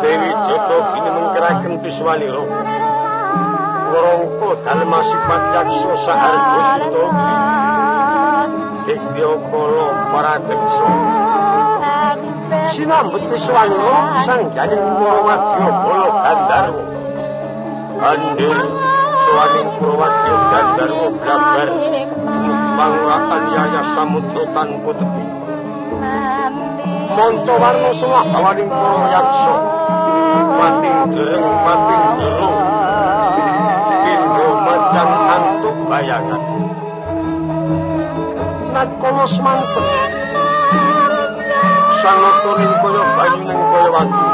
Dewi Joko kini menggerakkan biswaniro. Warongko dalmasipat yakso sahargo sutogi. Dikyo kolo paradekso. Sinambut biswaniro sang janing Purwadyo bolo gandarwo. Andir suwaning Purwadyo gandarwo blabar. Numpang lakan yaya samudro tanpa tepi. Monto warna sewah awaning para yaksa. Mating dereng mating jero. Pindho macan antuk bayangan. Nakono semanten. Sangoto ning kaya banyu ning kaya watu.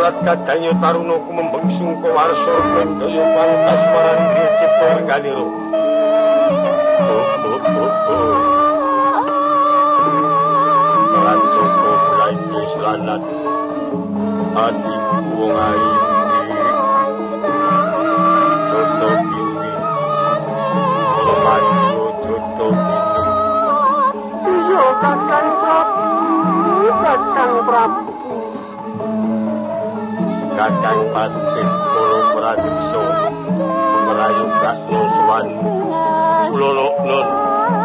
Mulat kadanyo taruna kumembeng sungko warsa bendaya pangkasmaran cipta regaliro Rancoko belaiti selanat Adi wong ayi Joto bindi Lomaji joto bindi Iya kakang Prabu Kakang Prabu kakang patih kula pradiksa merayu kakno suwan kula nun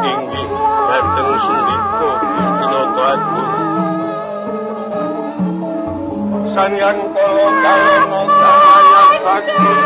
inggih dhateng sundika Gustinata Agung sangyan kala kalono kaya kakung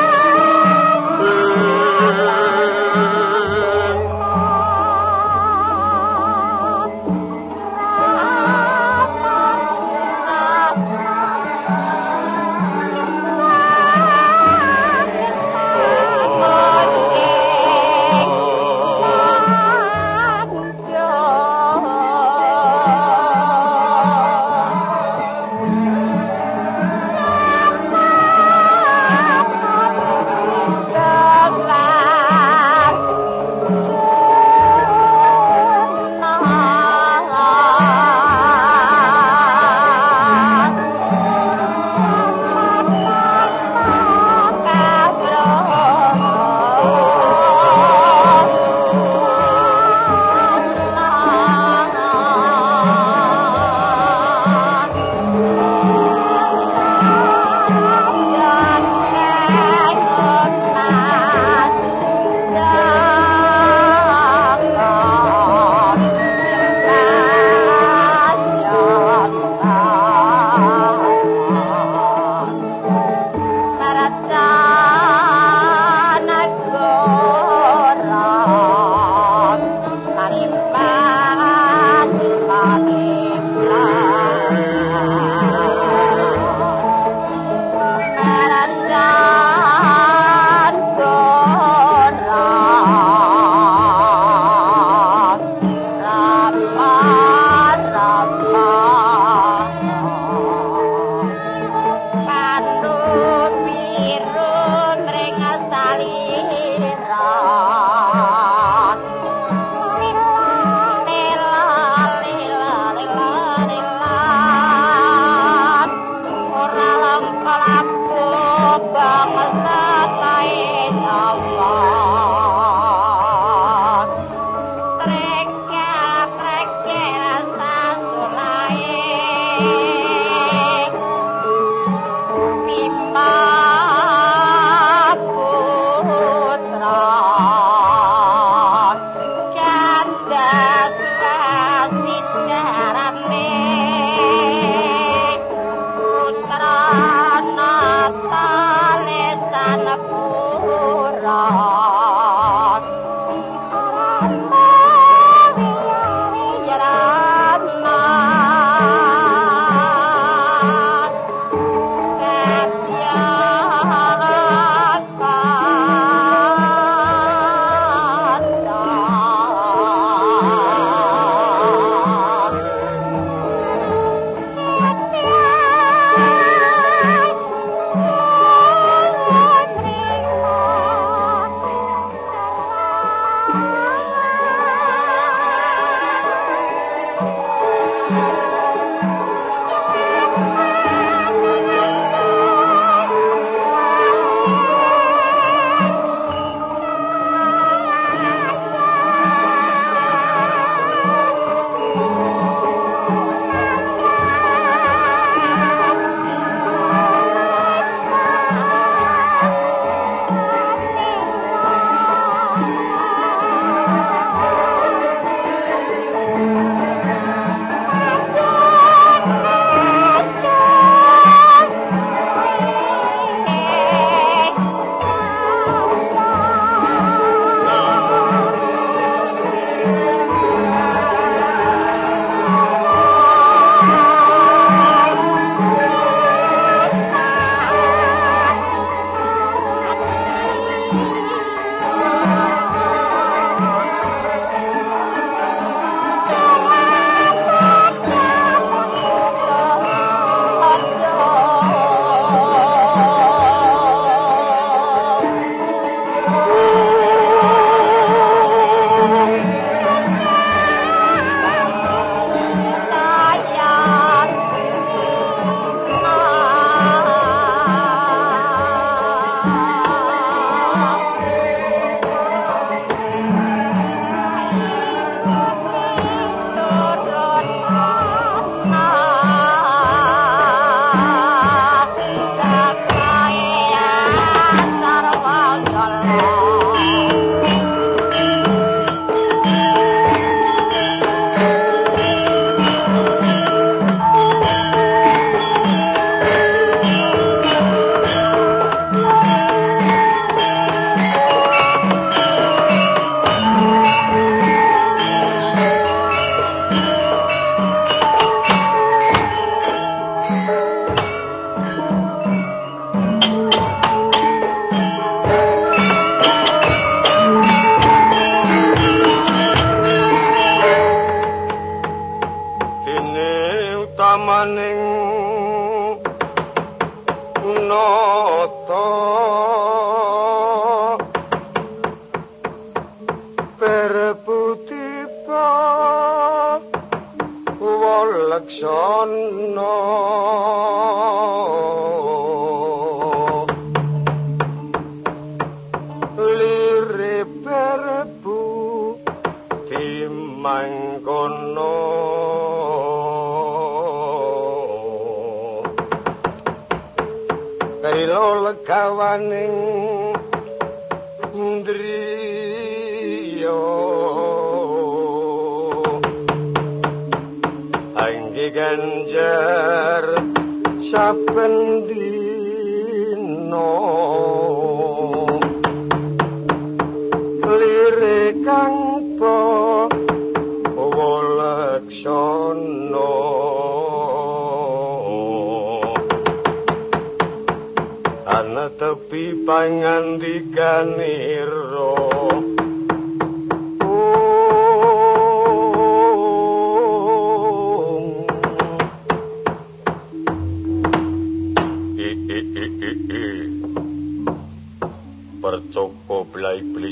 ana tepi pangandikanira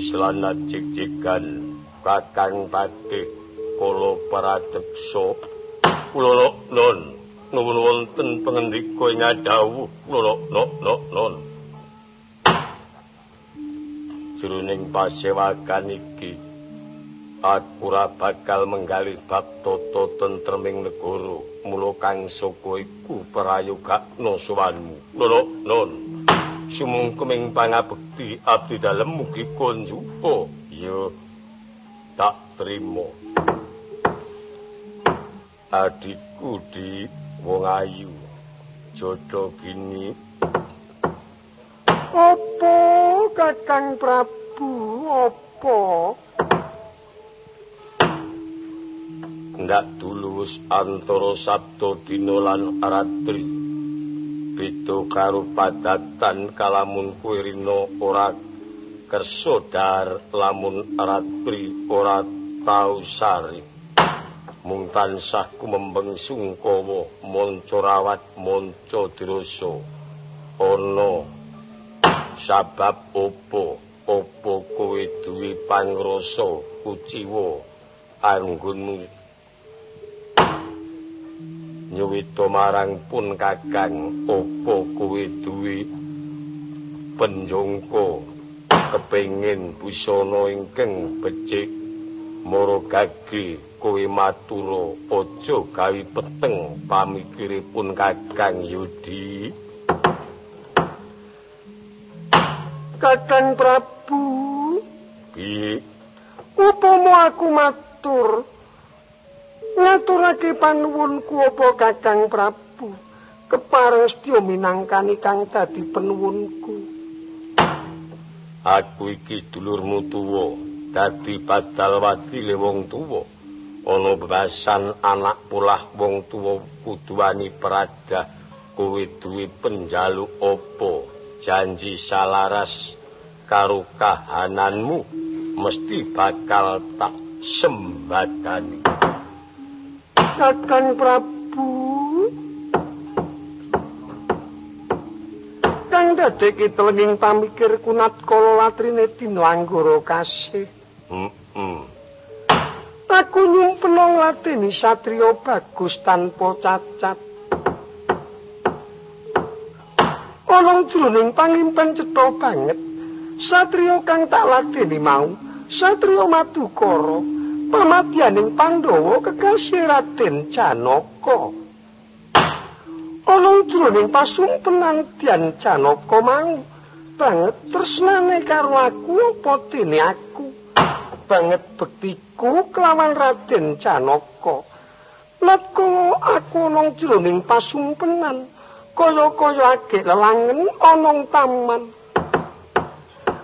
selana cik-cikan kakang pati kolo paradekso kulo non nuwun wonten pengendika ing no no non jroning pasewakan iki aku ora bakal menggalih bab tata tentreming negara. Mula kang saka iku prayogakna sowanmu kulo sumungkeming pangabekti abdi dalem mugi konjupa ya tak trimo. Adikku di wong ayu jodoh gini apa kakang prabu? Apa? Ndak dulus antara sabda dina lan ratri beda karo padatan kalamun kowe rina ora kersa dar lamun ratri ora tau sari. Mung tansah kumembeng sungkawa manca rawat manca dirasa ana sabab opo opo kowe duwe pangrasa kuciwa anggonmu nyuwita marang pun kakang opo kowe duwe penjongko kepengin busana ingkang becik. Mara gage kowe matura aja gawe peteng pamikiripun kakang Yudi. Kakang Prabu piye? upama aku matur ngaturake panuwunku apa Kakang Prabu? Kepareng sedya minangkani kang dadi penuwunku. Aku iki dulurmu tuwa dadi badal wadile wong tuwa. Ana bebasan anak pulah wong tuwa kudu wani peradah kowe duwe penjaluk apa? Janji salaras karo kahananmu mesti bakal tak sembadani Kakang Prabu. Kang dadeke telenging pamikir kunat kala latrine dina anggara kasih. Heeh Aku nyumpena nglateni satriya bagus tanpa cacat. Ana jroning pangimpen cetha banget satriya kang tak lateni mau satriya madukara pamadyaning Pandhawa kekasih Raden Janaka. Ana jroning pasumpenan Dyan Janaka mau banget tresnane karo aku apa dene aku. Banget bektiku kelawan Raden Janaka. Natko aku ana jroning pasumpenan kaya-kaya agek lelangen ana taman.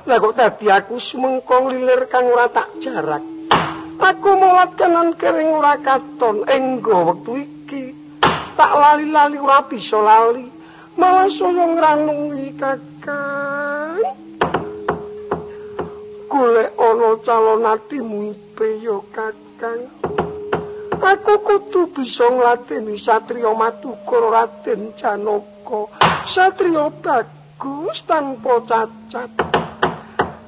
Lah kok dadi aku sumengko lilir kang ora tak jarak. Aku mulat kanan kering ora katon enggo wektu iki. Tak lali-lali ora bisa lali. Malah saya ngranungi kakang. Golek ana calon atimu ipe ya kakang. Aku kudu bisa nglateni satriya Madukara Raden Janaka. Satriya bagus tanpa cacat.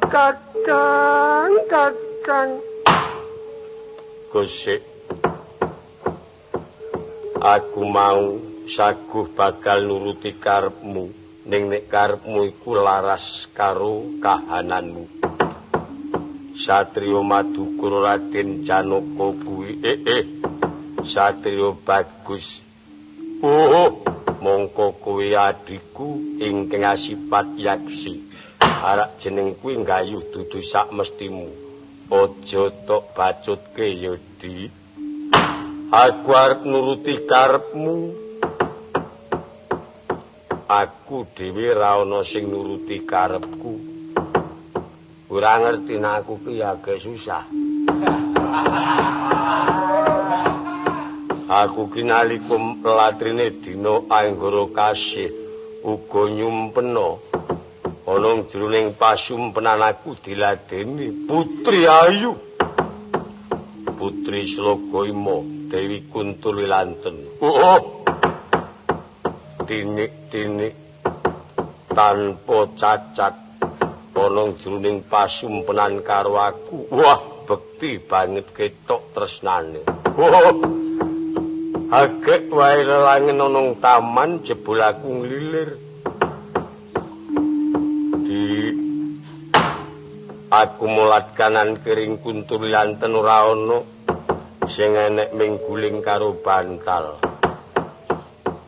Kakang, kakang. Gosik. Aku mau saguh bakal nuruti karepmu ning nek karepmu iku laras karo kahananmu. Satrio Madukur Raden Janaka kuwi eh eh Satrio bagus. Oh, mongko kuwi adikku ingkang asipat yaksi. Arak jeneng kuwi nggayuh dudu sak mestimu. Aja tok bacutke Di. Aku arep nuruti karepmu. Aku dhewe ra ana sing nuruti karepku. Ora ngerti nek aku ki agak susah. Aku ki nalika latrine dina anggara kasih uga nyumpena ana jroning pasumpenan aku diladeni Putri Ayu. Putri Sloga Ima. Dewi Kuntul Wilanten. Oh. Tinik-tinik tanpa cacat ana jroning pasumpenan karo aku. Wah, bekti banget ketok tresnane. Oh. Agek wae lelangen ana taman jebul aku nglilir. Aku mulat kanan kering lanten ora ana. sing enek mingguling karo bantal.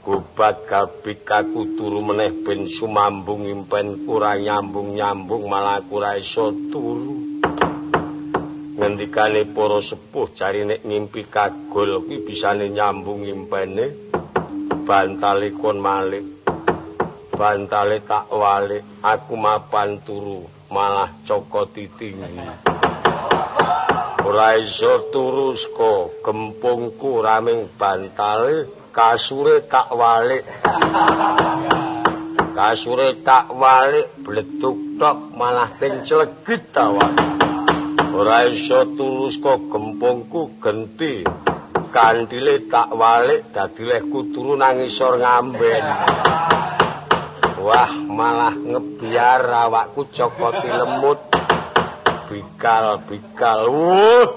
Gubat gabik aku turu meneh ben sumambung impen kurang nyambung-nyambung malah ora iso turu. Ngendikane para sepuh cari nek ngimpi kagol kuwi bisane nyambung impene bantale kon malik. Bantale tak walik aku mapan turu malah cokoti tinggi. ora iso turu saka gempungku raming bantale kasure tak walik. Kasure tak walik bleduk tok malah ting clegit tawak ora iso turu saka gempungku genti. Kandile tak walik dadi lehku turu nang isor ngamben. Wah malah ngebiar awakku cokoti lemut bikal bikal wuh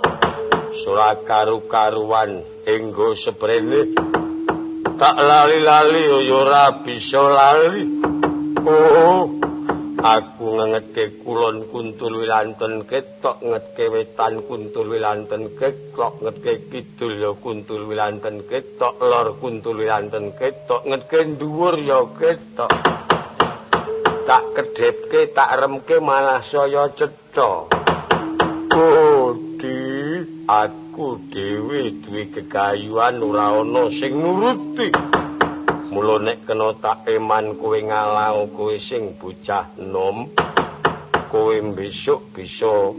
sura karu karuan enggo seprene tak lali lali ora bisa lali. Oh aku ngetke kulon kuntul wilanten ketok ngetke wetan kuntul wilanten ketok ngetke kidul ya kuntul wilanten ketok lor kuntul wilanten ketok ngetke dhuwur ya ketok tak kedepke tak remke malah saya cetha Kodi aku dhewe duwe kegayuhan ora ana sing nuruti. Mula nek kena tak eman kowe ngalang kowe sing bocah nom, kowe besok bisa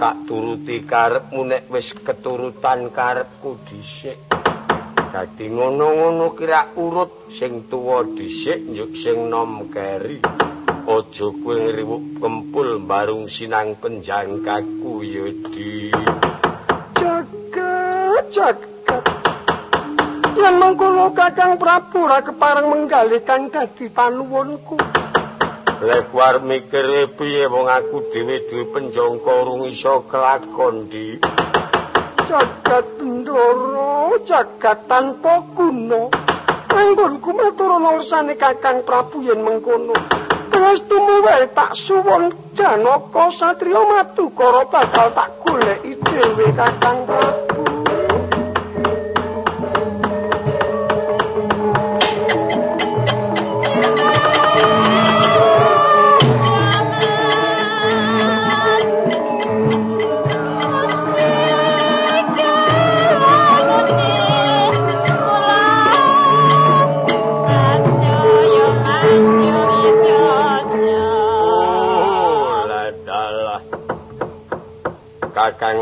tak turuti karepmu nek wis keturutan karepku dhisik. Dadi ngono-ngono kira urut sing tuwa dhisik njuk sing nom keri. Aja kowe ngriwuk kempul barung sinang penjangkaku ya di. Jagat, jagat. Yen mengkono Kakang Prabu ra kepareng menggalih kang dadi panuwunku. Lek war mikir piye wong aku dhewe duwe penjangka urung iso kelakon di. Jagat ndoro, jagat tanpa guna. Anggonku matur nursane Kakang Prabu yen mengkono. Pangestumu wae tak suwun Janaka Satriya Madukara bakal tak goleki dhewe Kakang Prabu.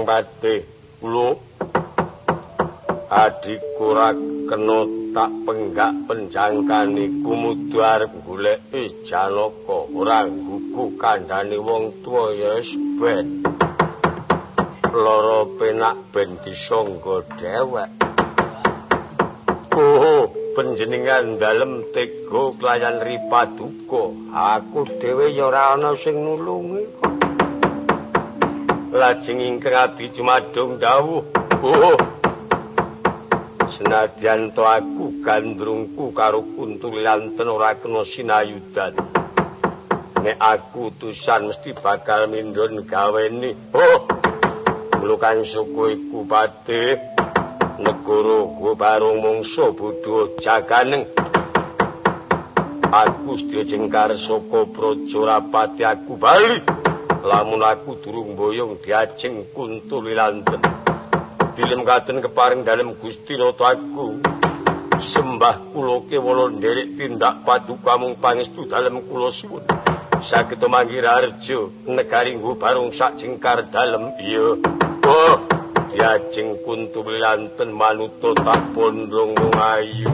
Kakang Pati, kula adikku ra kena tak penggak penjangkani kumudu arep goleki Janaka ora gugu kandhane wong tuwa ya ben. Loro penak ben disangga dhewek. Oh, panjenengan dalem tega klayan ripaduka. Aku dhewe ya ora ana sing nulungi kok. Lajeng ingkang adi jumadung dawuh Oh. Senadyan to aku gandrungku karo kuntulilanten ora kena sinayudan. Nek aku tusan mesti bakal mindun gaweni. Oh. Mulukan suku iku pati negara gua barung mungso budu jaganeng. Aku sedya jengkar saka praja rapati aku bali. Lamun aku durung boyong diajeng kuntulilanten. Dilem katen keparing dalem Gusti Rata aku. Sembah kula kewala nderek tindak paduka mung pangestu dalem kula suwun. Saged manggih arjo negari nggo barung sak jengkar dalem iya. Oh, diajeng kuntu lanten manuto tak pondong ayu.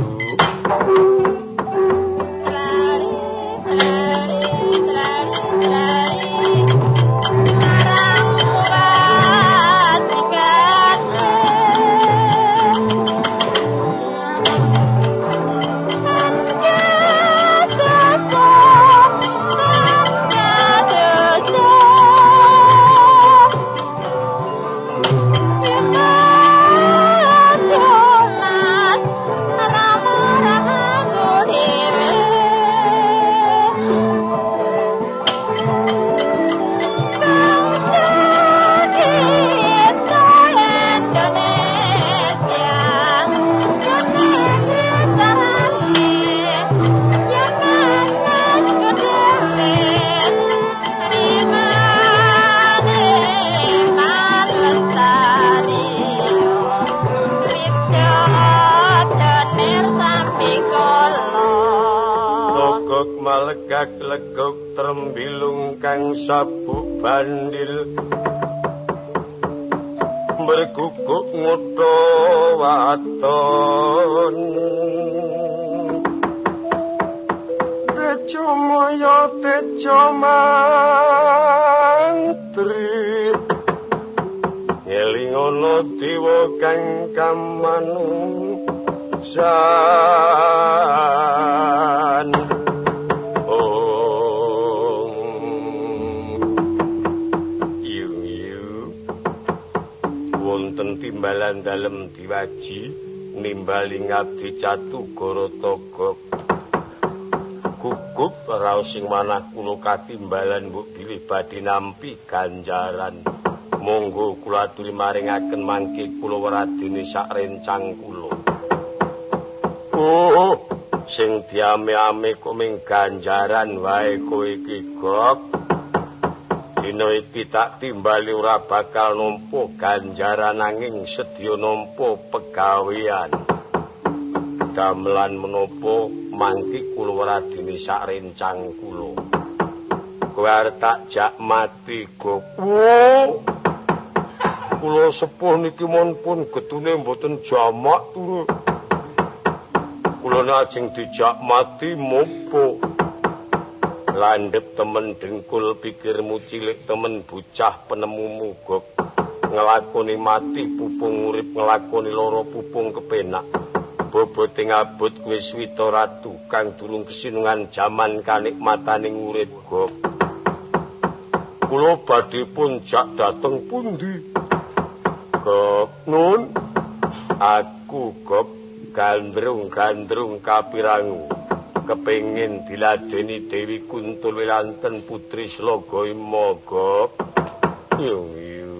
Nimbali ngabdi catu gorotogo. Gugup raos sing manah kula katimbalan mbok bilih badhe nampi ganjaran. Monggo kula aturi maringaken mangke kula weradene sak rencang kula oh sing diame-ame kok ming ganjaran wae kowe iki gok dina iki tak timbali ora bakal nampa ganjaran nanging sedya nampa pegawean. Gamelan menapa mangki kula waradini sak rencang kula. Kowe tak jak mati go kula sepuh niki mon pun getune mboten jamak turu. Kula najeng dijak mati mopo landhep temen dengkul pikirmu cilik temen bocah penemumu gok ngelakoni mati pupung urip ngelakoni loro pupung kepenak. Bobot ing abot kuwi swita ratu kang durung kesinungan jaman kanikmataning urip gok. Kula badhe pun jak dateng pundi? Gok nun. Aku gok gandrung-gandrung kapirangu kepengin diladeni Dewi Kuntul Wilanten Putri. Yung yu.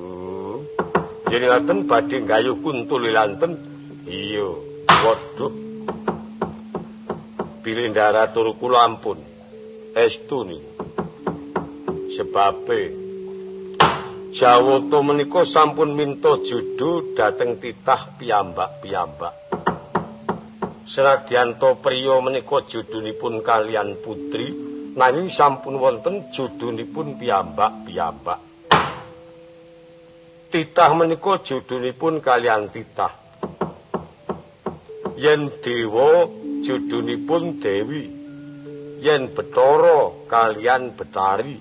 Jadi ngaten badhe gayuh Kuntul Wilanten. Iya. Waduh. Pilih darah turu kula ampun. Estuni. Sebabe Jawata menika sampun minta judul dhateng titah piyambak-piyambak. Senadyanto priya menika judunipun kalian putri nanging sampun wonten judunipun piyambak-piyambak. Titah menika judunipun kalian titah. Yen dewa judunipun dewi. Yen betara kalian betari.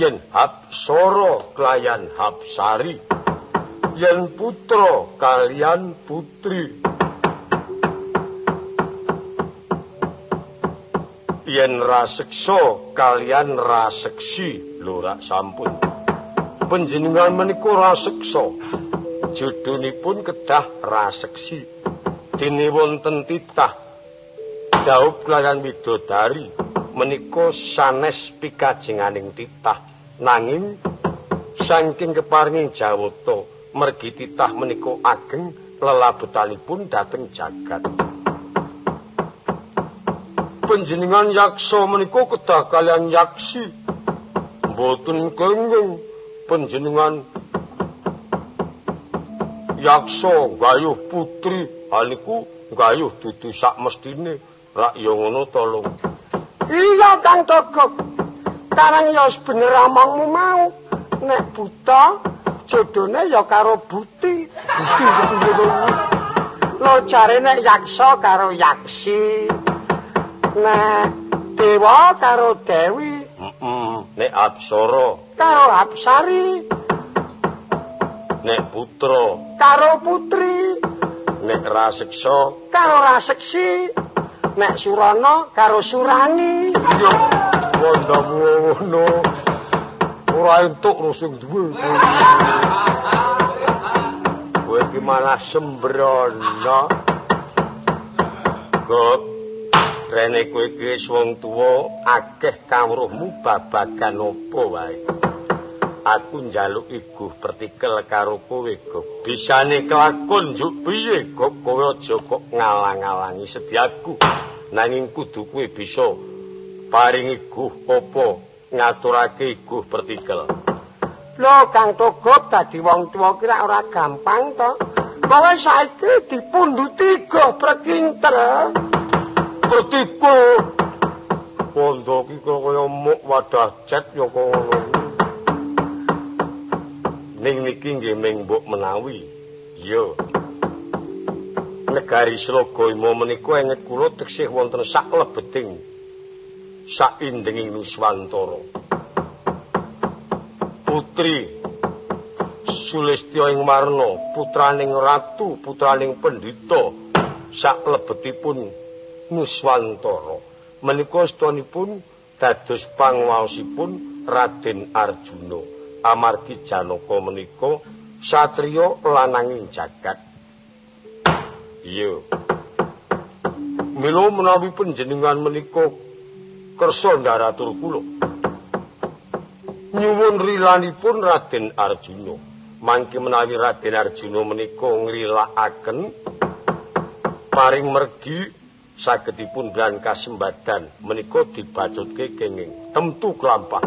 Yen hapsara kalian hapsari. Yen putra kalian putri. Yen raseksa kalian raseksi. Lho rak sampun. Panjenengan menika raseksa. Judunipun kedah raseksi. Dene wonten titah. Daup kelayan widodari. Menika sanes pikajenganing titah. Nanging saking keparinging jawata mergi titah menika ageng lelabutanipun dhateng jagat panjenengan yaksa menika kedah kalian yaksi. Mboten kenging panjenengan. Yaksa gayuh putri aniku gayuh dudu sak mestine rak ya ngono tolong. Iya kang togok. Karang ya bener amangmu mau. Nek buta jodone ya karo buti. Buti lo cari nek yaksa karo yaksi nek dewa karo dewi. Mm -mm. nek apsara. Karo apsari. Nek putra. Karo putri. Nek raseksa. Karo raseksi nek surana karo surani. Yo wondamu ngono ora entuk rusung duwe. Kowe iki malah sembrono. Kok rene kowe iki wong tuwa akeh kawruhmu babagan apa wae? Aku njaluk iguh partikel karo kowe kok bisane kelakon juk piye? Kok kowe aja kok ngalang-alangi sediaku? Nanging kudu kowe bisa paring iguh apa? Ngaturake iguh partikel lho kang togop dadi wong tuwa kira ora gampang to. Kowe saiki dipunduti go prekintel partikel pondok iki kaya muk wadah cet ya kok ngono ning niki nggih ming mbok menawi. Iya. Negari Slogoima menika enget kula teksih wonten sak lebeting sak indenging Nuswantara. Putri Sulistya ing Marna, putraning ratu, putraning pendhita sak lebetipun Nuswantara. Menika sedanipun dados pangwaosipun Raden Arjuna. amargi Janaka menika satriya lananging jagat. Iya. Mila menawi panjenengan menika kersa ndaratur kula. Nyuwun rilanipun Raden Arjuna. Mangke menawi Raden Arjuna menika ngrilakaken paring mergi sagedipun dan kasembadan menika dibacutke kenging. Temtu kelampah.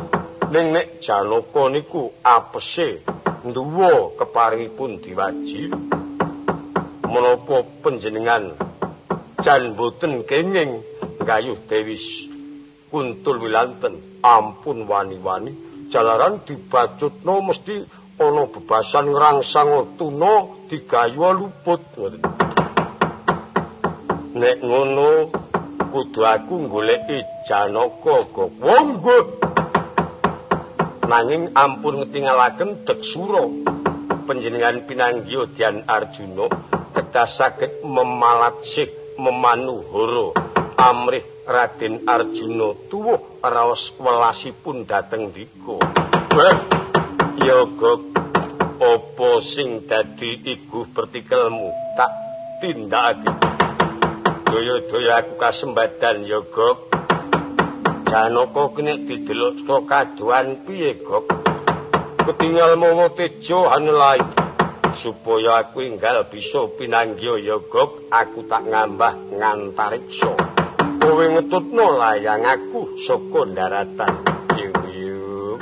ning nek Janaka niku apese nduwa keparingipun diwaji. Menapa panjenengan jan boten kenging? Gayuh Dewi Kuntul Wilanten. Ampun wani-wani. Jalaran dibacutno mesti ana bebasan ngrangsang tuna digayu luput nek ngono kudu aku goleki Janaka kok wonggo nanging ampun ngetingalaken deksura panjenengan pinanggih Dyan Arjuna kedah saged memalat sih memanuhara. Amrih Raden Arjuna tuwuh raos welasipun dhateng dika. Ya gok. Apa sing dadi iguh pertikelmu tak tindakake daya-daya aku kasembadan ya gok Janaka kene didelok to kaduan piye, Gok? Ketinggal momo tejo hanelai supaya aku enggal bisa pinanggih ya, Gok. Aku tak ngambah ngantariksa. Kowe ngetutno layang aku saka daratan. Yuk.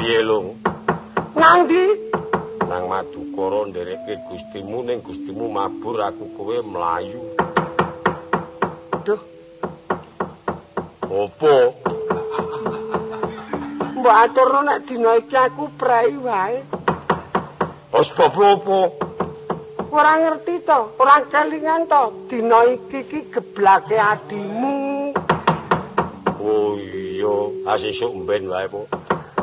Piye, Lung? Nandi? Nang Madukara ndereke Gustimu ning Gustimu mabur aku kowe mlayu. Apa? Mbok aturno nek dina iki aku prei wae. Wes apa? Ora ngerti to, ora kelingan to dina iki ki geblake adimu. Oh iya, asesuk mben wae, Po.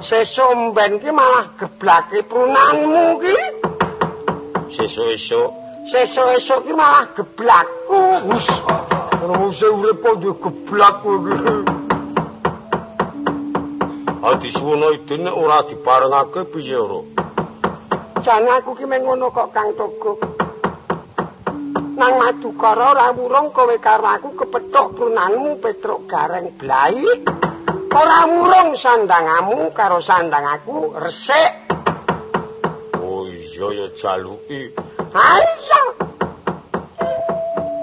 Sesuk mben ki malah geblake prunanmu ki. Sesuk-esuk, sesuk-esuk ki malah geblakku. Wis. Ora usah urip yo geblak kowe. Ati suwono idene ora diparengake piye ora? Jane aku ki meng ngono kok Kang Togo. Nang Madukara ora wurung kowe karo aku kepethuk prunanmu Petruk Gareng Blai. Ora wurung sandangamu karo sandang aku resik. Oh iya ya jaluki. Ha iya.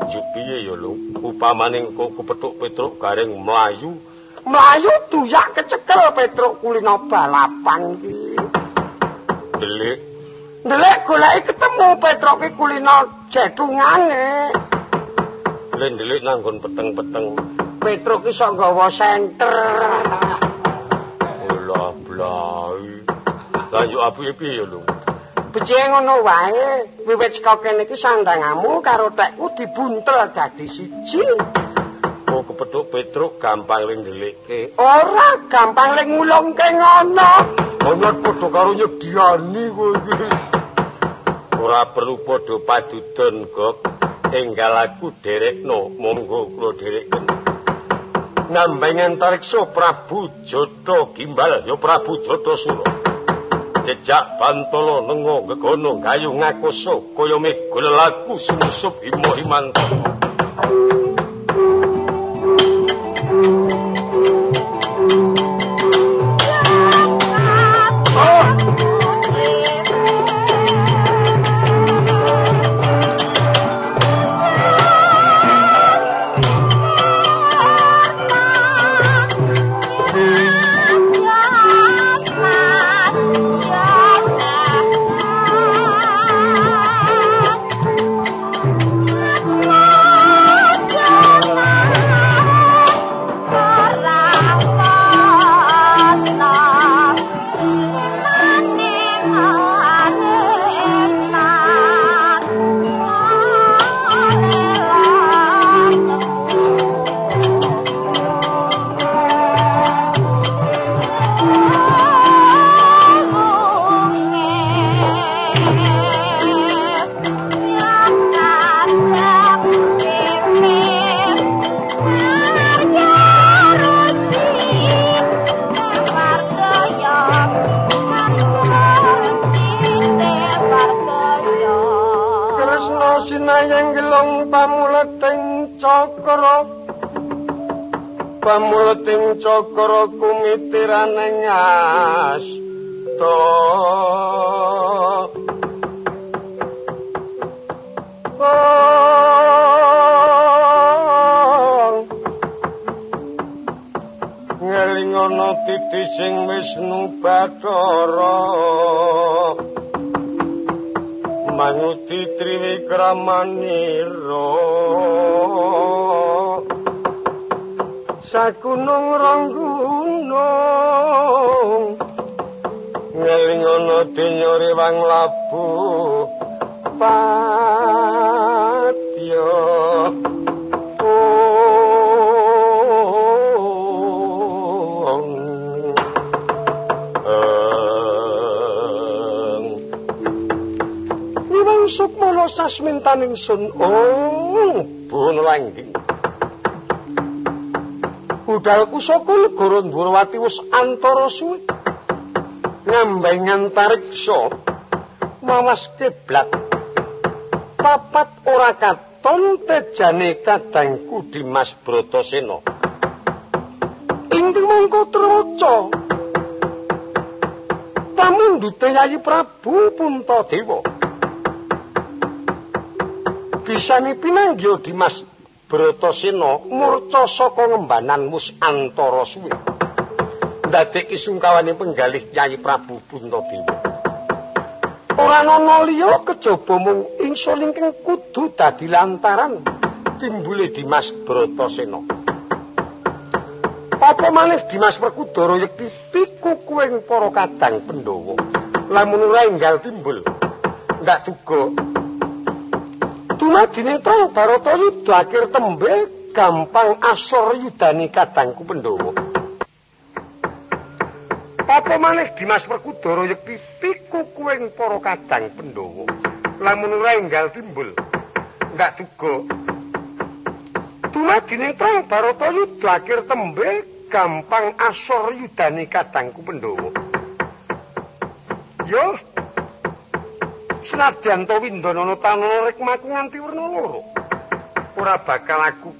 Jupiye ya lho, upamane engko kepethuk Petruk Gareng mlayu, Mlayu duyak kecekel Petruk kulino balapan ki. delik Ndelek goleki ketemu Petruk ki kulino jedungane. Len delik nanggon peteng-peteng. Petruk iso nggawa senter. Olah blai. Lanjut api piye ya lho? Becike ngono wae, wiwit saka kene iki sandangamu karo tekku dibuntel dadi siji. Oh kepethuk Petruk gampang len delikke. Ora gampang lek ngulungke ngono. Ana padha karo nyediani kowe iki. Ora perlu padha padudon, Gok. Enggal aku derekno, monggo kula derekken. Nambeng antariksa Prabu Jodho Gimbal ya Prabu Jodho Sura. Jejak bantala nengo gegono gayu ngakoso kaya meh golelaku sumusup himo himantara. Pamuleting cakra kumitiraneng asta. Oh. Ngelingono titi sing Wisnu Bathara. Manguti Triwikramanira Sagunung Ranggunung. Ngelingono dinya riwang labu Patya Oh. Iwang sukmana sasmintaning sun oh bun langging Budalku saka negara Ndrawati wis antara suwe. Ngambeng antariksa mawas kiblat. Papat ora katon tejane kadangku Dimas Bratasena. Ing mangka traca pamundhute Yayi Prabu Puntadewa. Bisane pinanggih Dimas Bratasena murca saka ngembanan mus antara suwe. Ndadekke sungkawane penggalih Nyai Prabu Puntadewa. Ora ana liya kejaba mung ingsun ingkang kudu dadi lantaran timbule Dimas Bratasena. Apa maneh Dimas Perkudara yekti pikukuing para kadang Pandhawa. Lamun ora enggal timbul, ndak duga Dumadining perang Barata Yudha akhir tembe gampang asor yudani kadangku Pandhawa. Apa maneh Dimas Perkudara yekti pikukuing para kadang Pandhawa. Lamun ora enggal timbul, ndak duga Dumadining perang Barata Yudha akhir tembe gampang asor yudani kadangku Pandhawa. Yo, Senadyan to Windanana tanana rekmaku nganti werna loro. Ora bakal aku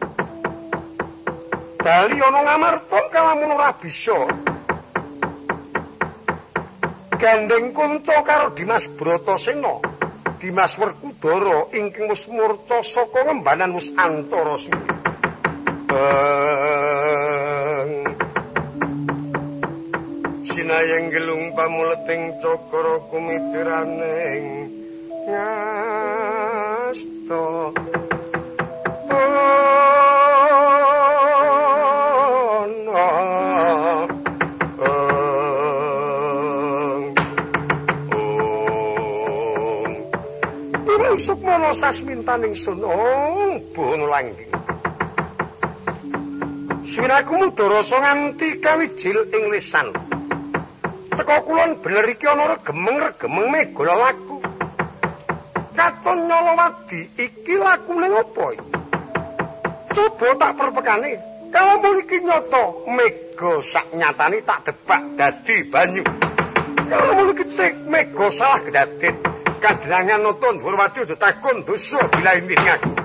bali ana ngamarta kalamun ora bisa. Gandeng kunca karo Dimas Bratasena. Dimas Werkudara ingkang wis murca saka ngembanan wis antara suwi. Sinayeng gelung pamuleting cakra kumitiraning ngasta. Sukmono sasmintaning sun ong bono langgeng. Swiraku mudharasa nganti kawijil ing lisan. Teka kulon bener iki ana regemeng regemeng megala laku. Katon nyolowadi iki lakune iki? Coba tak perpekane. Kalau mung iki nyata mega sak nyatane tak debak dadi banyu. Kalau mung iki mega salah kedaden. kadrangan nonton hormati aja takon dosa bila ini ngaku.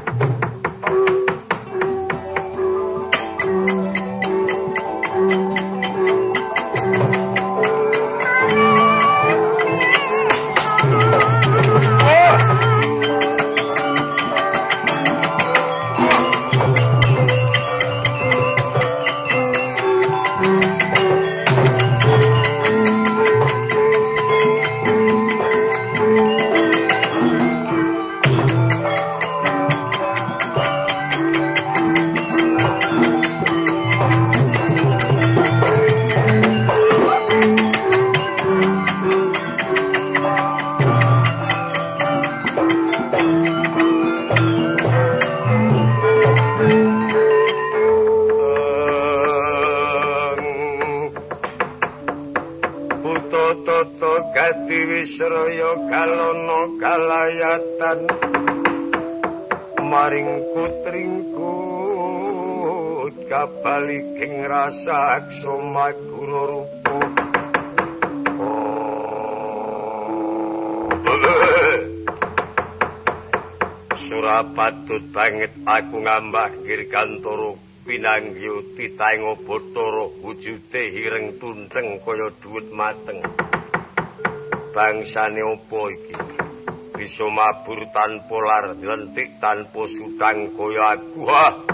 Saksa magura rupa. Surapatut banget aku ngambah girgantara pinanggyu titaing bathara wujude hireng tunteng kaya dhuwit mateng. Bangsane apa iki? Bisa mabur tanpa lar lentik tanpa sudang kaya aku. Ha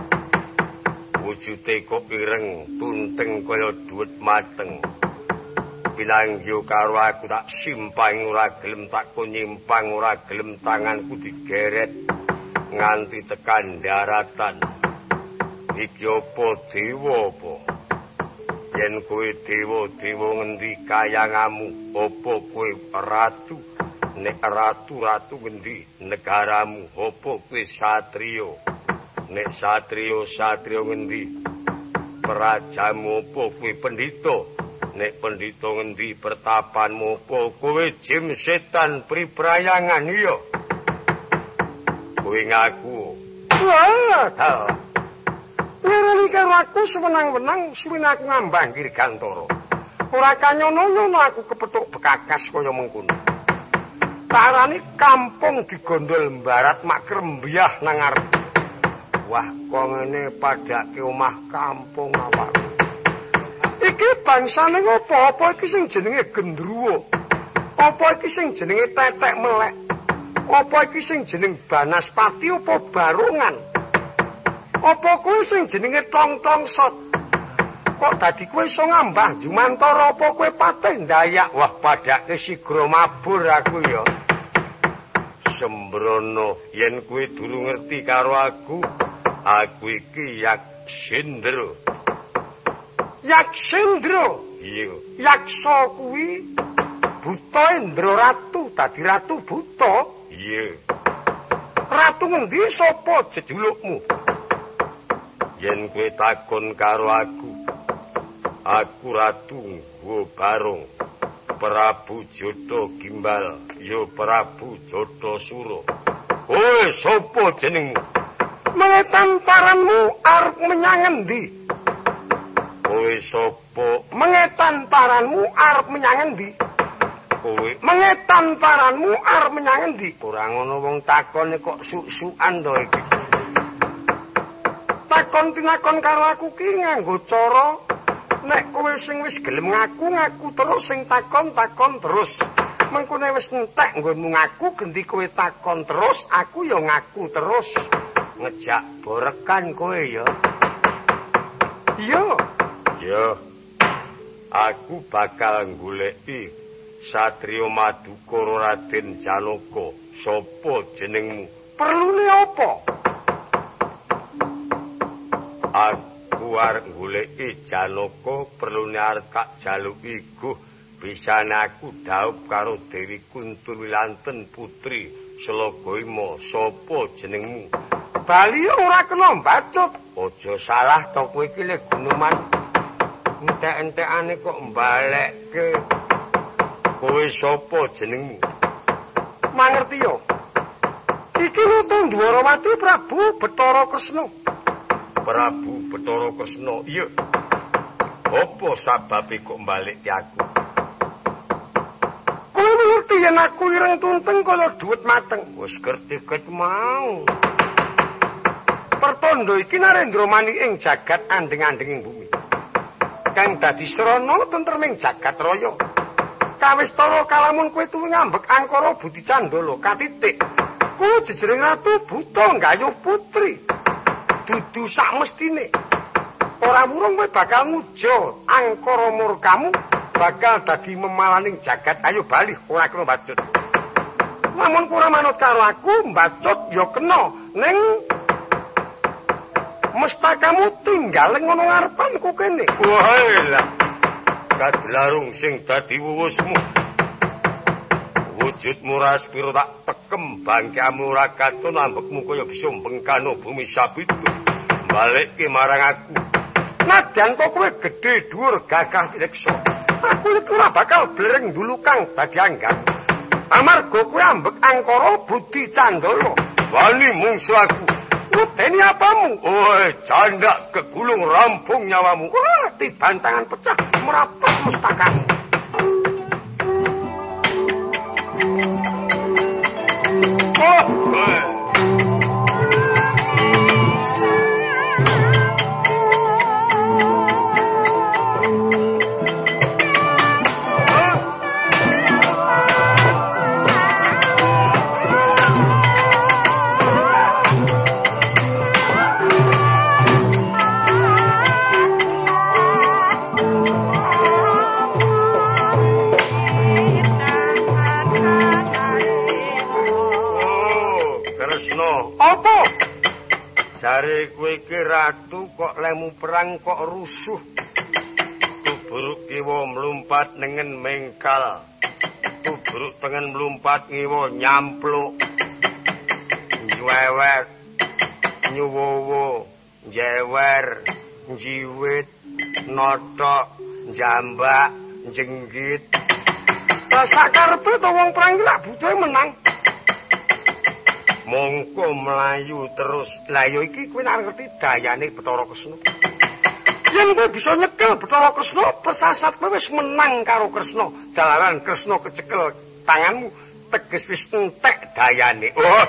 wujude kok ireng tunteng kaya dhuwit mateng. Pinangyo karo aku tak simpang ora gelem tak nyimpang ora gelem tanganku digeret nganti tekan daratan. Iki apa dewa apa? Yen kowe dewa dewa ngendi kayangamu apa kowe ratu? Nek ratu ratu ngendi negaramu apa kowe satriya nek satrio satrio ngendi? Prajamu apa kuwi pendhita. Nek pendhita ngendi pertapanmu apa kowe jim setan priprayangan iya. Kowe ngaku. Wah Ngerani karo aku semenang-menang suwin aku ngambang kiri gantoro. Ora kanyono-nyono aku kepethuk bekakas kaya mengkono. Tarani kampung digondol barat mak krembyah nang arep. Wah, kok ngene padake omah kampung awak. Iki bangsane ngopo? Apa iki sing jenenge gendruwo? Apa iki sing jenenge tetek melek? Apa iki sing jeneng banaspati apa barungan? Apa kuwi sing jenenge tong-tong sot? Kok dadi kowe iso ngambah jumantara apa kowe patih ndayak? Wah, padake sigra mabur aku ya. Sembrono yen kowe durung ngerti karo aku, aku iki Yaksendra. Yaksendra? Iya. Yaksa kuwi buta Indra ratu, dadi ratu buta? Iya. Ratu ngendi sapa jejulukmu? Yen kowe takon karo aku, aku ratu Nggo Barung. Prabu Jodho Gimbal, ya Prabu Jodho Suro. Kowe sapa jenengmu? Mengetan paranmu arep menyang endi? Kowe sapa? Mengetan paranmu arep menyang endi? Kowe menget tanparanmu arep menyang endi? Ora ngono wong takone kok suk-sukan to iki. Takon tinakon karo aku ki nganggo cara nek kowe sing wis gelem ngaku ngaku terus sing takon takon terus. Mengkone wis entek nggonmu ngaku gendi kowe takon terus, aku ya ngaku terus. Ngejak borekan kowe ya. Iya. Iya. Aku bakal goleki Satrio Madukara Raden Janaka. Sopo jenengmu? Perlune apa? Aku arep goleki Janaka, perlune arep tak jaluki guh bisane aku dhaup karo Dewi Kuntul Wilanten Putri Slogoima. Sopo jenengmu? Bali ora kena mbacut. Aja salah to kowe iki le gunuman. Entek-entekane kok mbalekke. Kowe sapa jenengmu? Mangerti yo. Iki nutung Dwarawati Prabu Bathara Kresna. Prabu Bathara Kresna. Iya. Apa sababe kok mbalekke aku? Kowe ngerti yen aku ireng tunteng kaya dhuwit mateng. Wis ngerti ket mau. Pertondo iki Narendra Mani ing jagat anding-anding ing bumi. Kang dadi srana tentreming jagat raya. Kawis tara kalamun kowe tuwi ngambek angkara Budi Candala katitik. Kowe jejering ratu buta gayuh putri. Dudu sak mestine. Ora wurung kowe bakal ngujo angkara murkamu bakal dadi memalaning jagat ayo bali ora kena mbacut. Lamun ora manut karo aku mbacut ya kena ning mestakamu tinggal ngono ngarepanku kene. Wah, kadlarung sing dadi wuwusmu. Wujudmu ras piro tak tekem bangkamu ora katon ambekmu kaya bisa bengkano bumi sabitu. Balikke marang aku. Nadyan kok kowe gedhe dhuwur gagah reksa. Aku iki ora bakal blereng dulu kang dadi anggap. Amarga kowe ambek angkara budi candala. Wani mungsu aku. Nguteni apamu? Oi, candak kegulung rampung nyawamu. Wah, tibantangan pecah merapat mustakamu. Oh, oi. Mlumpat ngiwa nyampluk. Nywewer, nyuwowo, jewer, jiwit, notok, jambak, jenggit. Basa karepe to wong perang lak butuhe menang. Mongko melayu terus. Lah ya iki kowe nek ngerti dayane Bathara Kresna. Yen kowe bisa nyekel Bathara Kresna, pesasat wis menang karo Kresna. Jalaran Kresna kecekel tanganmu teges wis entek dayane. Oh,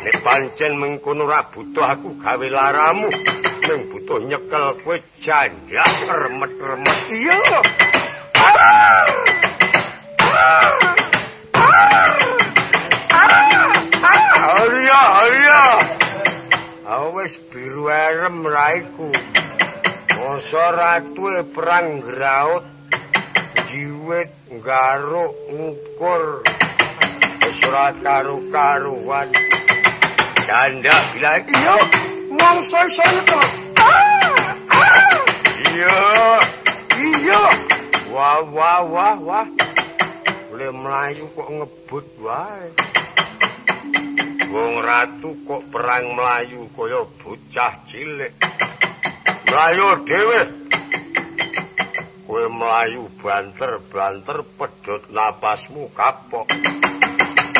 nek pancen mengkono ora butuh aku gawe laramu. Ning butuh nyekel kowe jandak remet-remet. Iya. Ah! Arya, Arya. Awes biru erem raiku. Masa ratue perang graut. Jiwit garuk ngukur. Ora karu-karuan. Jandak bilang Iya. Nyekel. Ah! Ah! iya. Iya. Wah, wah, wah, wah. Boleh melayu kok ngebut wae. Wong ratu kok perang melayu kaya bocah cilik. Melayu dhewe. Kowe melayu banter-banter pedhot napasmu kapok.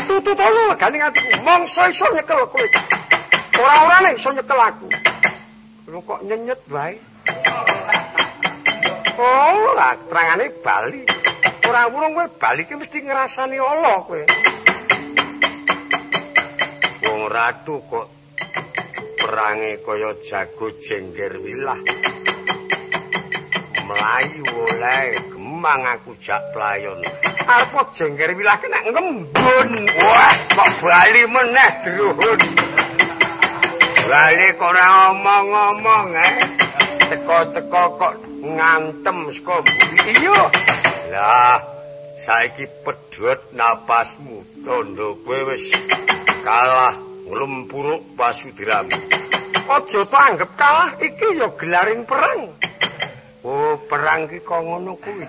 Tutut ana legane atiku. Mangsa iso nyekel kowe. Ora-orane iso nyekel aku. Lu kok nyenyet wae. Oh, lah terangane Bali. Ora wurung kowe bali mesti ngrasani Allah kowe. Wong ratu kok perange kaya jago jengger wilah. Melayu oleh gemang aku jak playon. Arep jengger wilah kena ngembun. Wah, kok bali meneh, Druhun. Bali kok ora ngomong-ngomong, eh. Teko-teko kok ngantem saka mburi. Iya. Lah, saiki pedhot napasmu, tondo kowe wis kalah nglumpuruk pasudiramu. Aja tak anggap kalah, iki ya gelaring perang. Oh, perang ki kok ngono kuwi.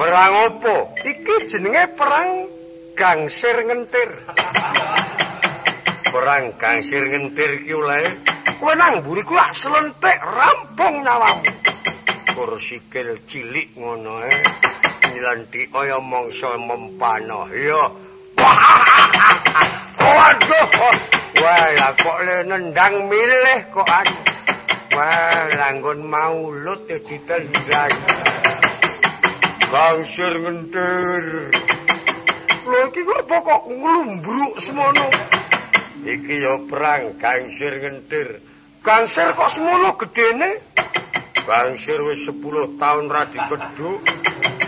Perang apa? Iki jenenge perang gangsir ngentir. Perang gangsir ngentir ki oleh kowe nang mburiku lak selentik rampung nyawamu. Kursikil cilik ngono eh. Nyelentik kaya mangsa mempano. Ya. Waduh. Wah, lah kok le nendang milih kok anu. Wah, langgon maulud ya ditendang. Gangsir ngentir. Lho iki kok pokok nglumbruk semono. Iki ya perang gangsir ngentir. Gangsir kok semono gedene? Gangsir wis 10 taun ra dikedhuk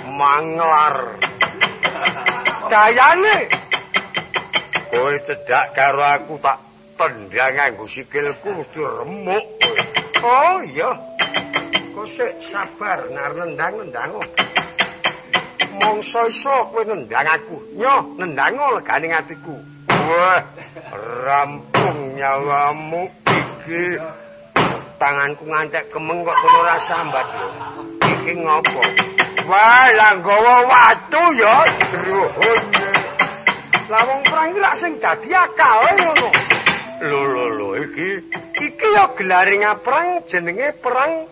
manglar. Dayane Kowe cedhak karo aku tak tendang nganggo sikilku mesti remuk. Oh iya. Kok sik sabar nar nendang-nendang. Mongso iso kowe nendang aku. Nyo, nendang legane atiku. Wah, rampung nyawamu iki. Tanganku ngantek kemeng kok kono ora sambat. Iki ngopo? Wah, lah nggawa watu ya. Druhun. Lah wong perang iki sing dadi akal ngono. Lho lho lho iki Iki ya gelaring perang jenenge perang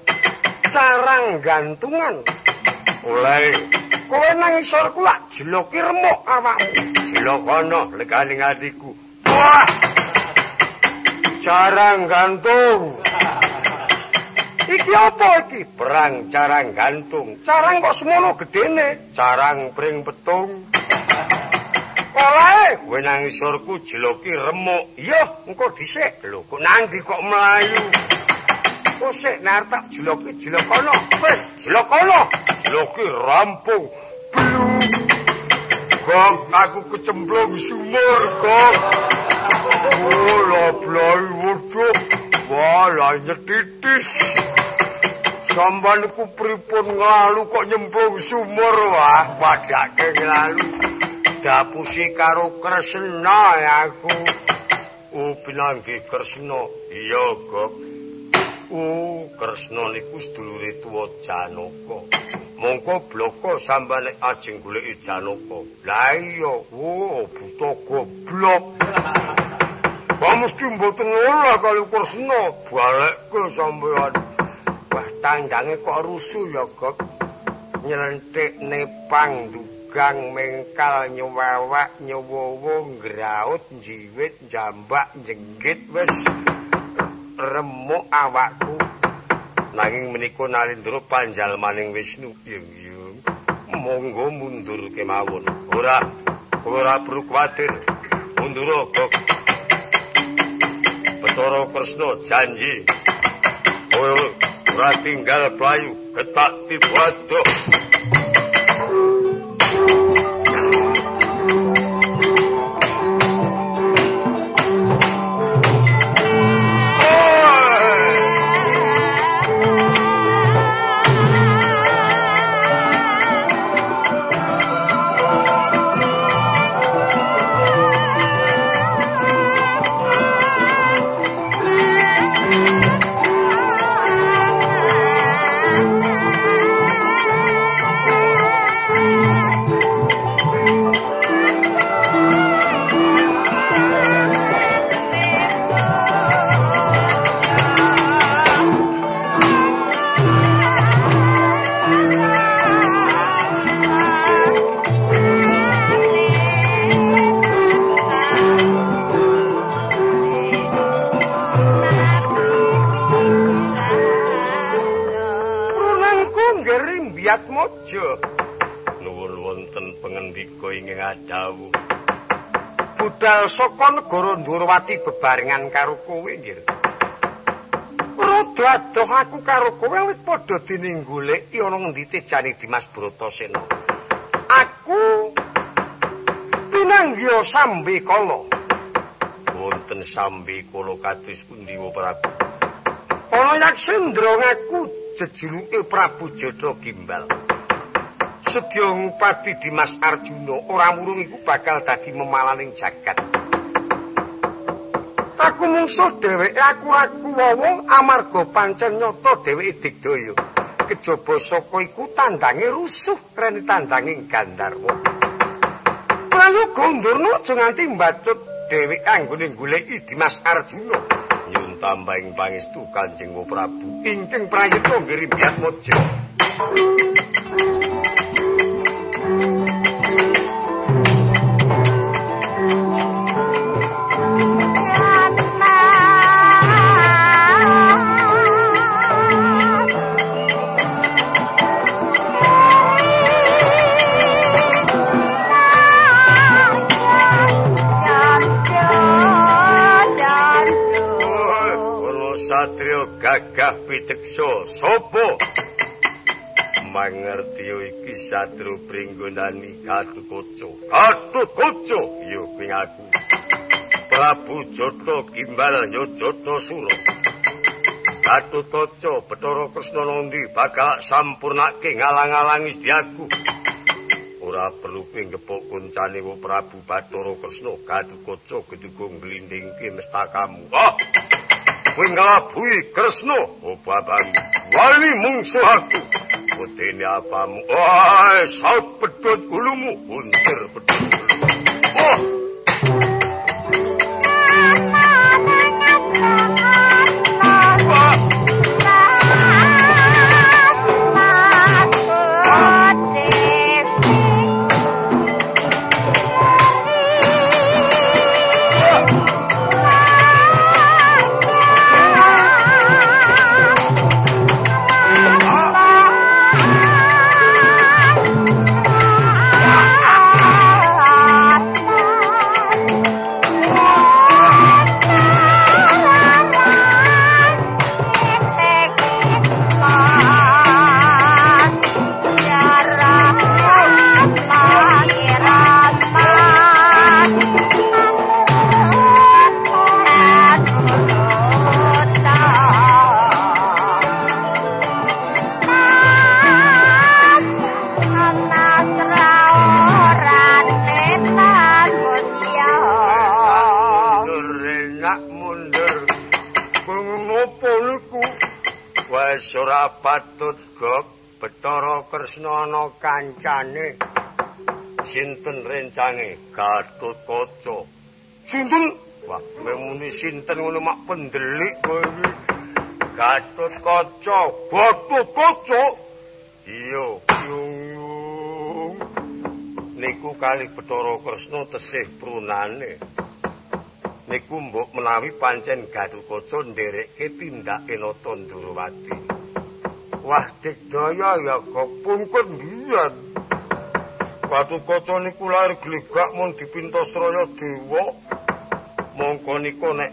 carang gantungan. oleh Kowe nang isorku lak jeloki remuk awakmu. jilokono legane atiku. Wah! Carang gantung. Iki apa iki? Perang carang gantung. Carang kok semono gedene? Carang pring petung. Olae, Kowe nang isorku jeloki remuk. iya engko dhisik. Lho kok nanti kok melayu? Kok sik nar tak jeloki jelokono. Wis jelokono. Jeloki rampung. Bluk. Kok aku kecemplung sumur kok. Oh, la blai waduh. Wah, la nyetitis. Sampan iku pripun nglalu kok nyemplung sumur wah, padake nglalu. Dapusi karo Kresna aku. Oh, pinanggi Kresna. Iya, Gok. Oh, Kresna niku sedulure tuwa Janaka. Mongko bloko sambane ajeng goleki Janaka. Lah iya, oh, buta goblok. Wah mesti mboten ngolah kali Kresna, balekke sampean. Wah tandange kok rusuh ya, Gok. Nyelentik nepang dugang mengkal nyewawak nyewowo ngraut jiwit jambak jenggit wis remuk awakku. Nanging menika nalindra panjalmaning Wisnu. Yung yung monggo mundur kemawon. Ora ora perlu kuwatir. Mundur kok Betara Kresna janji. Ora tinggal playu. Ketak tibadoh Ndurwati bebarengan karo kowe nggih. Rada adoh aku karo kowe wit padha dening goleki ana ngendi tejane Dimas Bratasena. Aku pinanggya sambe kala. Wonten sambe kala kados pundi Prabu? Ana Yaksendra ngaku jejuluke Prabu Jodho Gimbal. Sedya ngupati Dimas Arjuna ora murung iku bakal dadi memalaning jagat. Aku mungsuh dheweke aku ragu wong amarga pancen nyata dheweke digdaya. Kejaba saka iku tandange rusuh rene tandanging Gandharwa. Prayu Gondurna aja nganti mbacut dheweke anggone goleki Dimas Arjuna. Nyun tambahing pangestu Kanjeng Prabu ingkang prayita ngrimbiat mojo. Aku Prabu Jotha Gimbal ya Jotha Sura. Gatutkaca Bathara Kresna Nandi bakal sampurnake ngalang-alangi Sedyaku ora perlu ping gepok kuncane Prabu Bathara Kresna Gatutkaca gedhugung glindingke mestakamu ah kowe nglabui Kresna? Obabamu wali mungsuh aku. Kudene apamu? Oh saut pedhot ulumu unter pedhot oh Kancane sinten rencange? Gatotkaca sinten? Wah memuni sinten ngono mak pendelik kowe iki. Gatotkaca Gatotkaca iya yung niku kali Bathara Kresna tesih prunane. Niku mbok menawi pancen Gatotkaca nderekke tindake Nata Ndurwati. Wah digdaya ya kepungkut biyen. Batu kaca niku lair glegak mun dipintasraya dewa. Mongko niku nek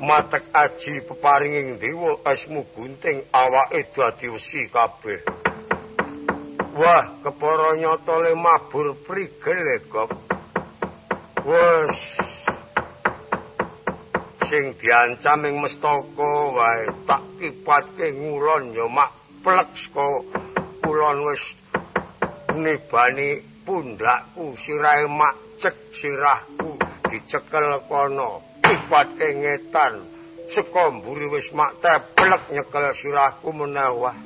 matek aji peparinging dewa asmu gunting awake dadi wesi kabeh. Wah, kepara nyata le mabur prigel e, Gop. Wes. Sing diancam ing mestaka wae tak kipatke ngulon ya mak plek saka kulon wis nibani pundakku sirahe macek sirahku dicekel kono. Ipate ngetan saka mburi wis mak teplek nyekel sirahku menawah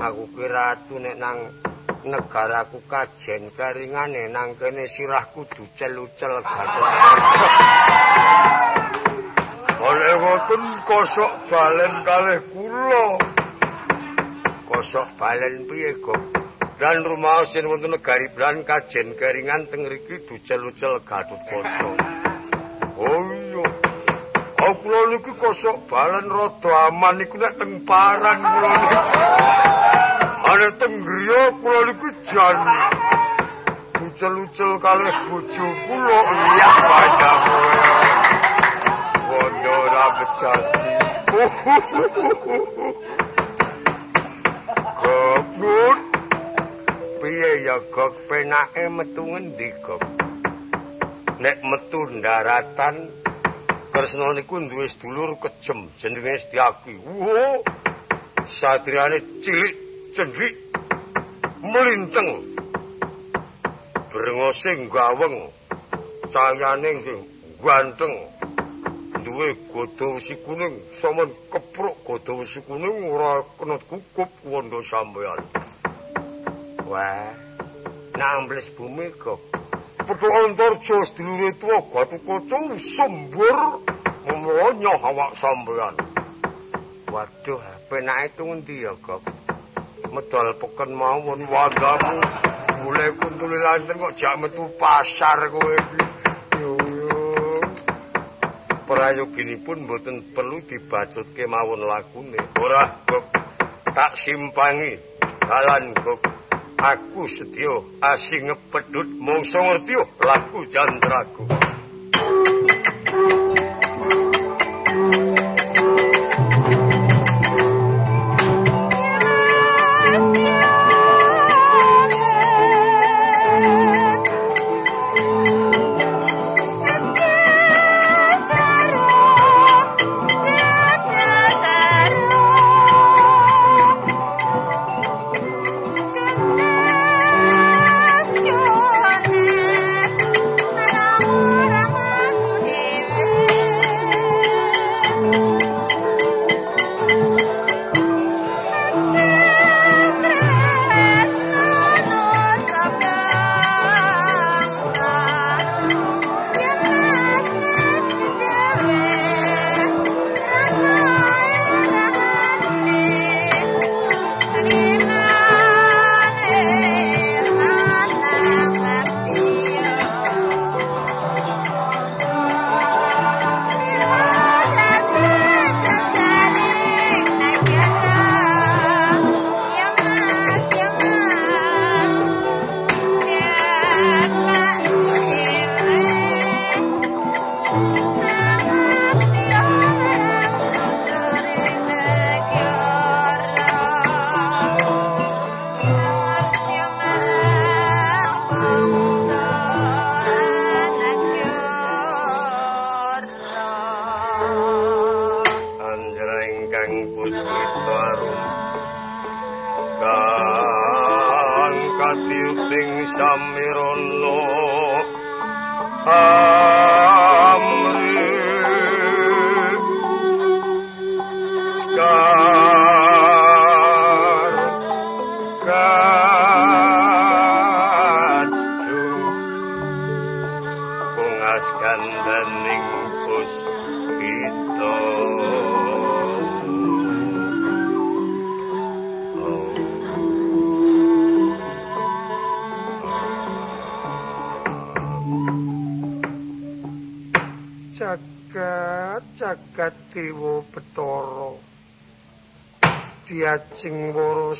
aku kira nek nang negaraku kajen karingane nang kene sirahku ducel-ucel oleh wonten kosok balen kalih kula. Kosok balen piye kok dan rumah sin wonten negari bran kajen keringan teng ducel-ucel gatut kaca oh iya. Aku kula niki kosok balen rada aman niku nek teng paran kula ana teng griya kula niki jan ucul-ucul kalih bojo kula. Iya padamu wondo ora bejaji Gok, piye ya gok. Penake metu ngendi gok? Nek metu ndaratan Kresna niku duwe sedulur kejem jenenge Setyaki. Wo! Satriane cilik cendrik melinteng brengose gaweng cayane ganteng. Duwe godha wesi kuning samon kepruk godha wesi kuning ora kena kukup wondo sampean wah nambles bumi kok. Petu antarja sedulure tuwa gatu kaca sembur nyonya awak sampean waduh penake tu ngendi ya kok? Medal peken mawon wandamu mulai kuntuli lanten kok jak metu pasar kowe. Yo yo. Prayoginipun mboten perlu dibacutke mawon lakune. Ora kok. Tak simpangi dalan kok aku sedya asing ngepedhut mongso ngerti laku jandraku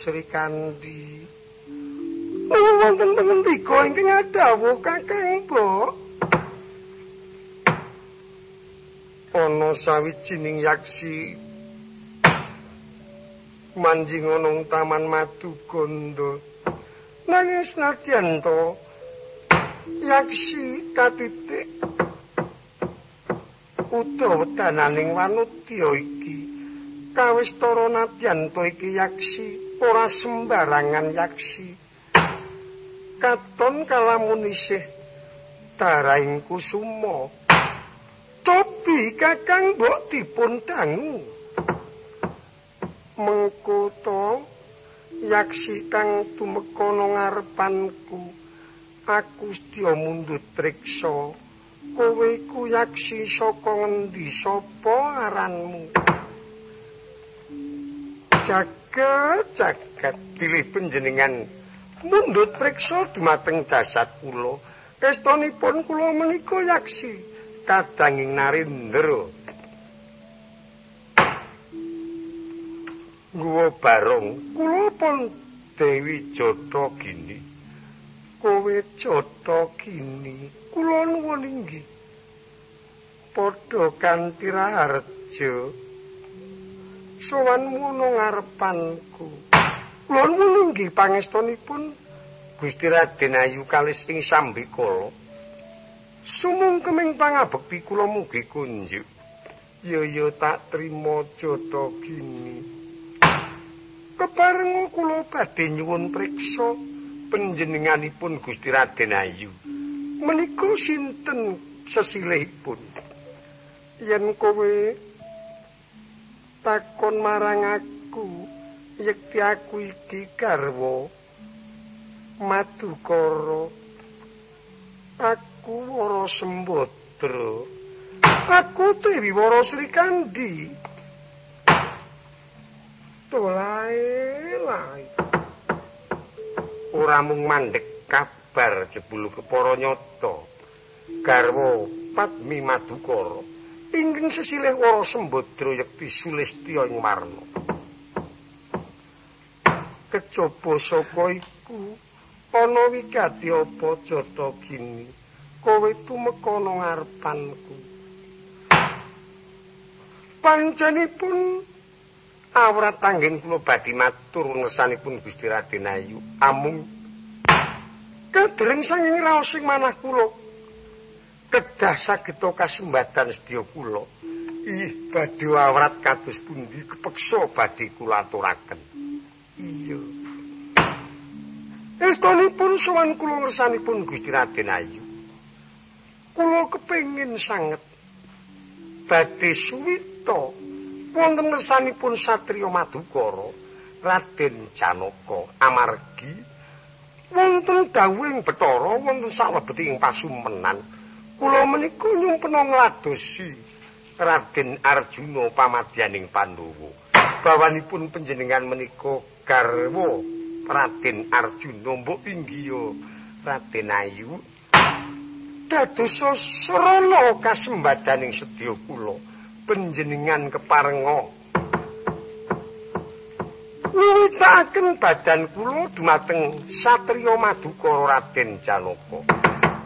Sri Kandi. Oh, wonten pengendika ingkang adawuh Kakang Mbok. Ana sawijining yaksi manjing ana taman madu gondo. Nanging senadyan to yaksi katitik utawa dananing wanudya iki kawis tara nadyanto iki yaksi ora sembarangan yaksi katon kalamun isih daraing kusuma. Topi kakang mbok dipun dangu. Mengko yaksi kang tumeka ngarepanku aku sedya mundut priksa. Kowe ku yaksi saka ngendi sapa aranmu? Jagat jagat. Pilih panjenengan. Mundut priksa dumateng dasat kula. Estunipun kula menika yaksi. Kadanging narendra guwa barong kula pun dewi jodho gini. Kowe jotho kini kula nuwun inggih. Padha kanthi raharja sowan muno ngarepanku. Kula nuwun inggih pangestunipun Gusti Raden Ayu kalis ing sambikala sumung keming pangabekti kula mugi kunjuk. Ya ya tak trima jotho kini kepareng kula badhe nyuwun priksa panjenenganipun Gusti Raden Ayu. Menika sinten sesilihipun? Yen kowe takon marang aku yekti aku iki garwa madukara. Aku wara sembodra aku dewi wara sri tolae lae. Ora mung mandek kabar jebul kepara nyata. Garwa Padmi Madukara ingkang sesilih wara sembadra yekti Sulistya ing warna kejaba saka iku ana wigati apa jata kini kowe tumeka nang ngarepanku. Panjenipun awrat tanggen kula badhe matur ngersanipun Gusti Raden Ayu. Amung. Kadreng sanging raos sing manah kula kedah sageta kasembadan sedya kula. Ih badhe awrat kados pundi kepeksa badhe kula aturaken. Iya. Estunipun sowan kula ngersanipun Gusti Raden Ayu. Kula kepengin sanget. Badhe suwita wonten ngersanipun satriya madukara Raden Janaka amargi. Wonten dawuhing Bathara wonten salebeting pasumenan kula menika nyumpena ngladosi Raden Arjuna pamadyaning Pandhawa. Bawanipun panjenengan menika garwa Raden Arjuna mbok inggih Raden Ayu. Dados sarana kasembadaning sedya kula panjenengan keparenga. Wiwitaken badan kula dumateng satriya madukara Raden Janaka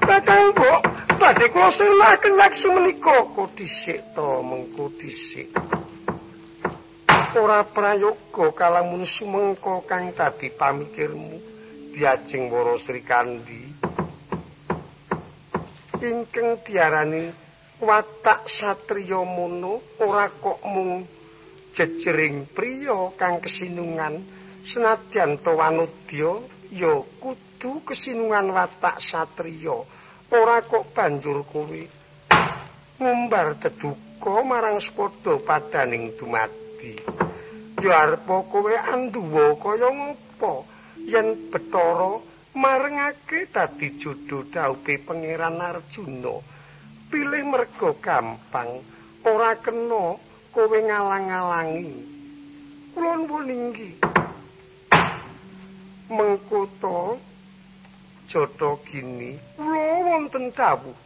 Kakang Mbok. Badhe kula sirnaken laksu menika kok dhisik to mengko dhisik ora prayoga kalamun sumengko kang dadi pamikirmu diajeng Wara Sri Kandi ingkang diarani watak satriya mono ora kok mung jejering priya kang kesinungan. Senadyan to wanudya ya kudu kesinungan watak satriya. Ora kok banjur kowe ngumbar deduka marang sepadha padaning dumadi. Ya arep kowe anduwa kaya ngopo? Yen Bathara marengake dadi jodho daupe pangeran Arjuna. Pilih mergo gampang ora kena kowe ngalang-alangi. Kula nuwun inggih. Mengkuto jodho gini kula wonten dawuh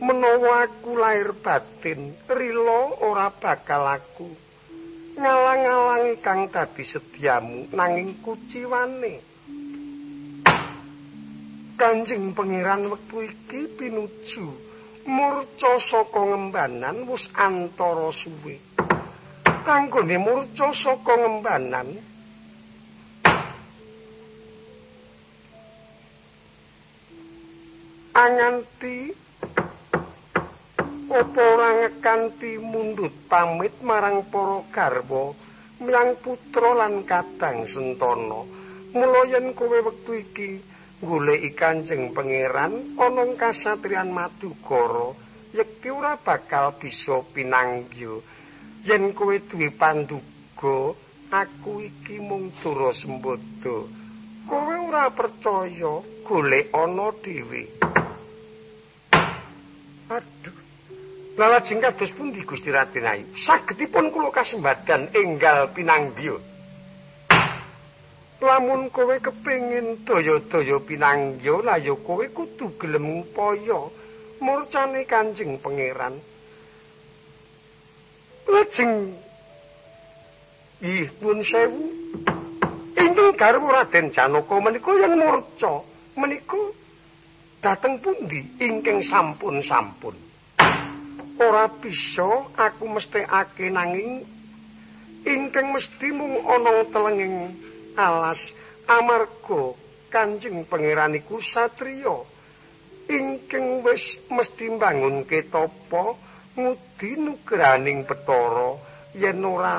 menawa aku lahir batin rila ora bakal aku ngalang-alangi kang dadi sediamu nanging kuciwane Kanjeng Pangeran wektu iki pinuju murca saka ngembanan wis antara suwe. Kanggone murca saka ngembanan anganti apa ora ngekanti mundut pamit marang para garwa milang putra lan kadang sentana. Mula yen kowe wektu iki goleki Kanjeng Pangeran ana kasatriyan Madukara yekti ora bakal bisa pinanggih yen kowe duwe panduga aku iki mung dura sembodo. Kowe ora percaya golek ana dhewe aduh. Lalajeng kados pundi Gusti Raden Ayu kula kasembadan enggal pinanggih lamun kowe kepengin daya-daya la ya kowe kudu gelem upaya murcane Kanjeng Pangeran. Lajeng. Ih pun sewu. Ing garwa Raden Janaka menika yen murca menika dateng pundi? Ingkang sampun-sampun. Ora bisa aku mesthekake nanging ingkang mesti mung ana telenging alas amarga Kanjeng Pangeran iku satriya. Ingkang wis mesti mbangun ketapa ngudi nugraning Bathara yen ora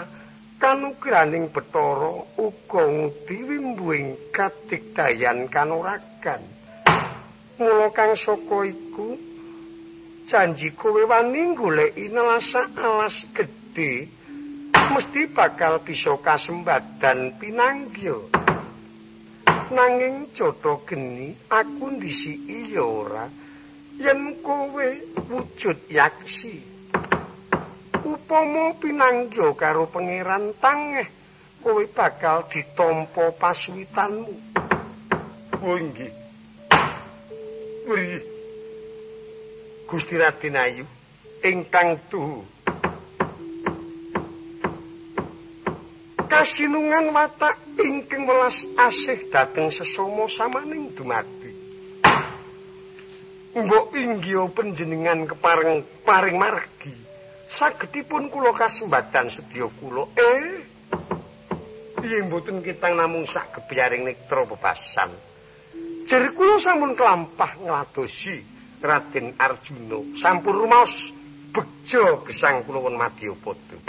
kanugraning Bathara uga ngudi wimbuing kadigdayan kanuragan mula kang saka iku janji kowe wani goleki nelasa alas gedhe mesti bakal bisa kasembadan pinanggih nanging jodo geni aku ndisiki ya ora yen kowe wujud yaksi. Upama pinanggyo karo pangeran tangeh kowe bakal ditampa pasuwitanmu. Oh nggih wri Gusti Raden Ayu ingkang tuhu kasinungan watak ingkang welas asih dhateng sesama samaning dumadi. Mbok inggih panjenengan kepareng paring margi. Sagedipun kula kasembatan sedya kula. Eh. Piye mboten kitang namung sak gebyaring nektra bebasan. Jer kula sampun kelampah ngladosi Raden Arjuna. Sampun rumaos bejo gesang kula won Madyapada.